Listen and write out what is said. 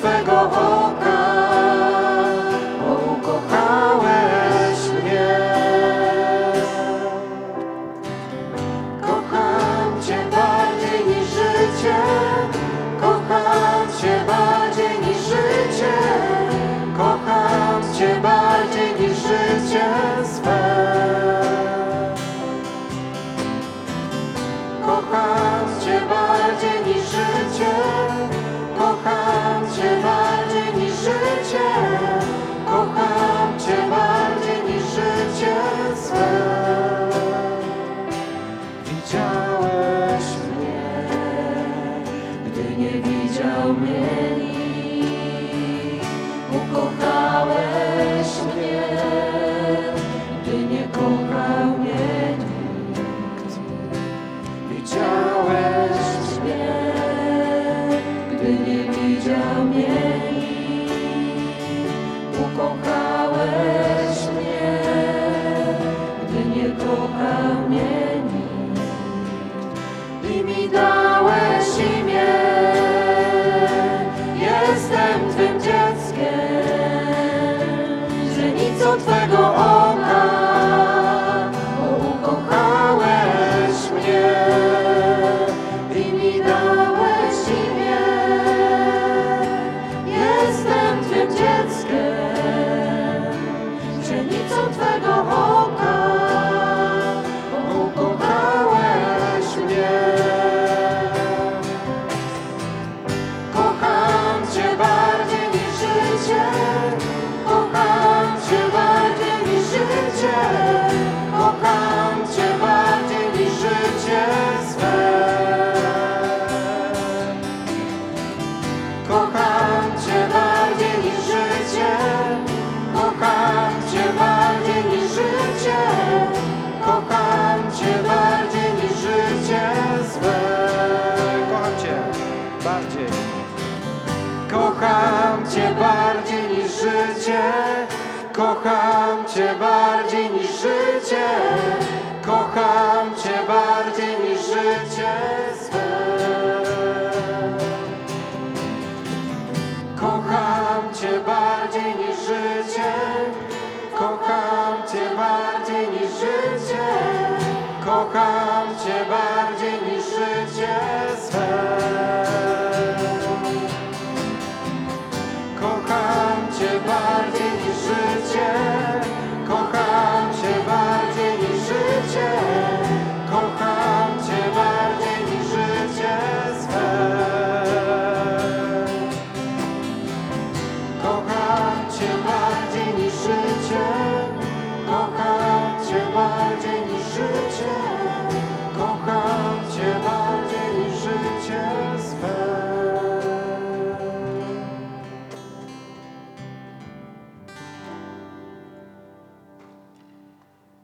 Twego oka. Widziałeś mnie, gdy nie widział mnie nikt. Ukochałeś mnie, gdy nie kochał mnie nikt. Widziałeś mnie, gdy nie widział mnie Kocham Cię bardziej niż życie, kocham Cię bardziej niż życie, kocham Cię bardziej niż życie swe. Kocham Cię bardziej niż życie, kocham Cię bardziej niż życie, kocham